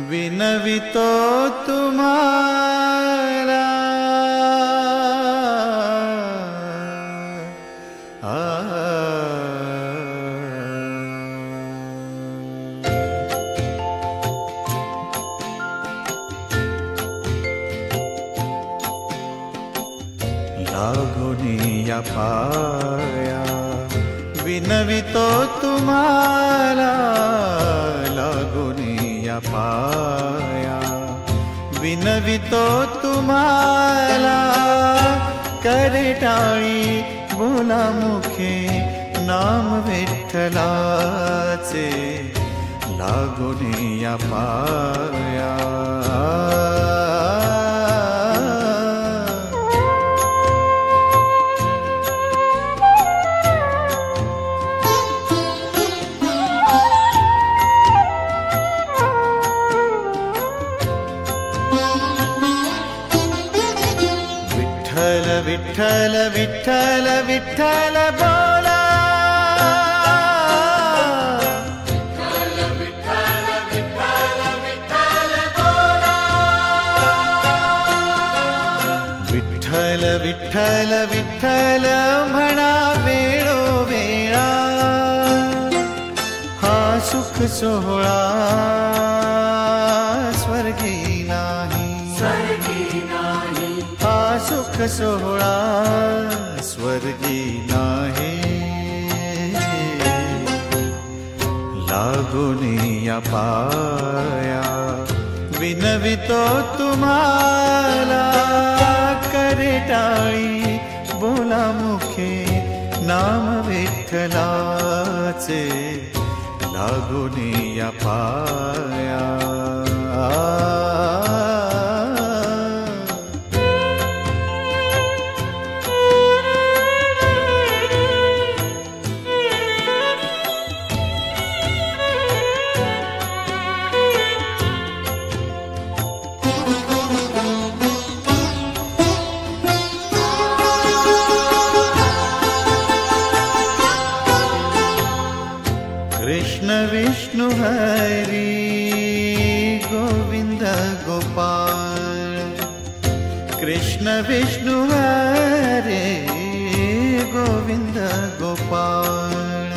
विनवितो तुम्हारा। लागुनिया पाया विनवितो तुम्हारा टाळी बोला मुखे नाम विठ्ठलाचे. लागुनिया पाया विठ्ठल विठ्ठल बोला विठ्ठल विठ्ठल विठ्ठल म्हणा वेळो वेळा हा सुख सोहळा सोहळा स्वर्गी नाही. पाया विनवितो तुम्हाला. करे टाळी बोला मुखे नाम विठ्ठलाचे. लागुनिया पाया विष्णु हरि गोविन्द गोपाल कृष्ण विष्णु हरे गोविन्द गोपाल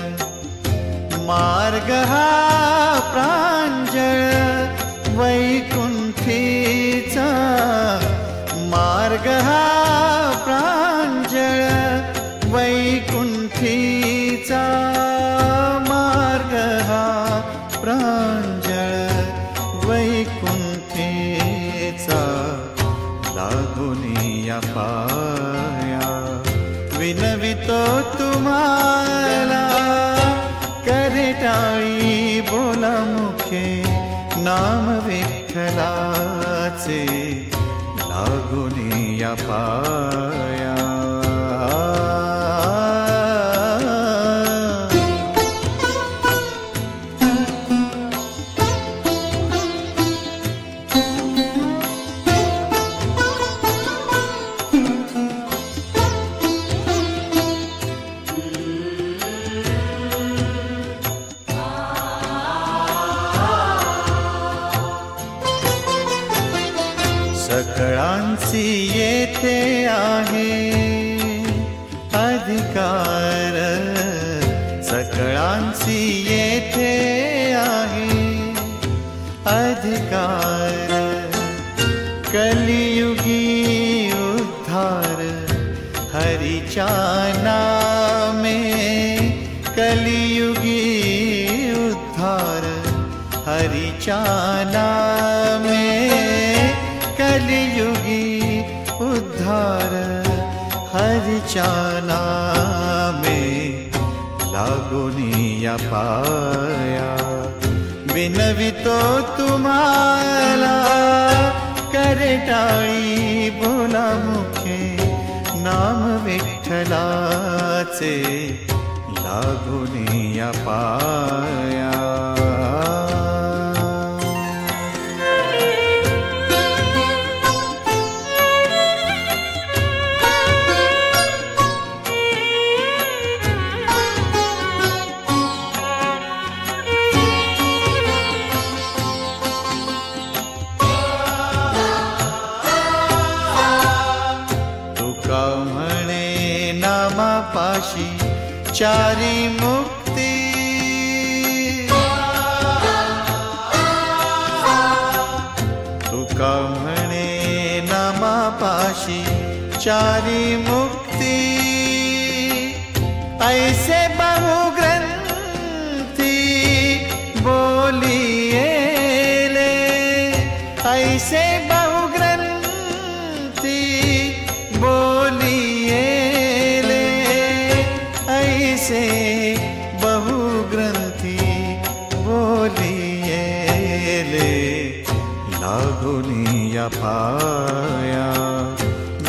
मार्ग मुखे नाम विठ्ठलाचे लागुनिया पाया सकळांची येथे आहे। अधिकार सकळांची येथे आहे। अधिकार, कलियुगी उद्धार हरिच्या नामे कलियुगी उद्धार हरिच्या नामे कलियुगी उद्धार हरिच्या नामे लागुनिया पाया। विनवितो तुम्हाला करे टाळी बोला मुखे नाम विठ्ठलाचे लागुनिया पाया चारी मुक्ति। तुका म्हणे नामा पाशी चारी मुक्ती। ऐसे बहु ग्रंथी बोलिए ऐसे बहु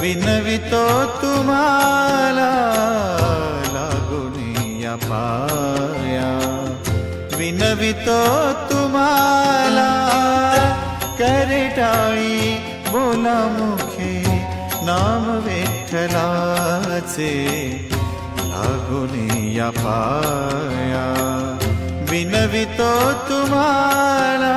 विनवितो तुम्हाला लागुनिया पाया। विनवितो बोला मुखे नाम विठ्ठलाचे लागुनिया पाया। विनवितो लागुनिया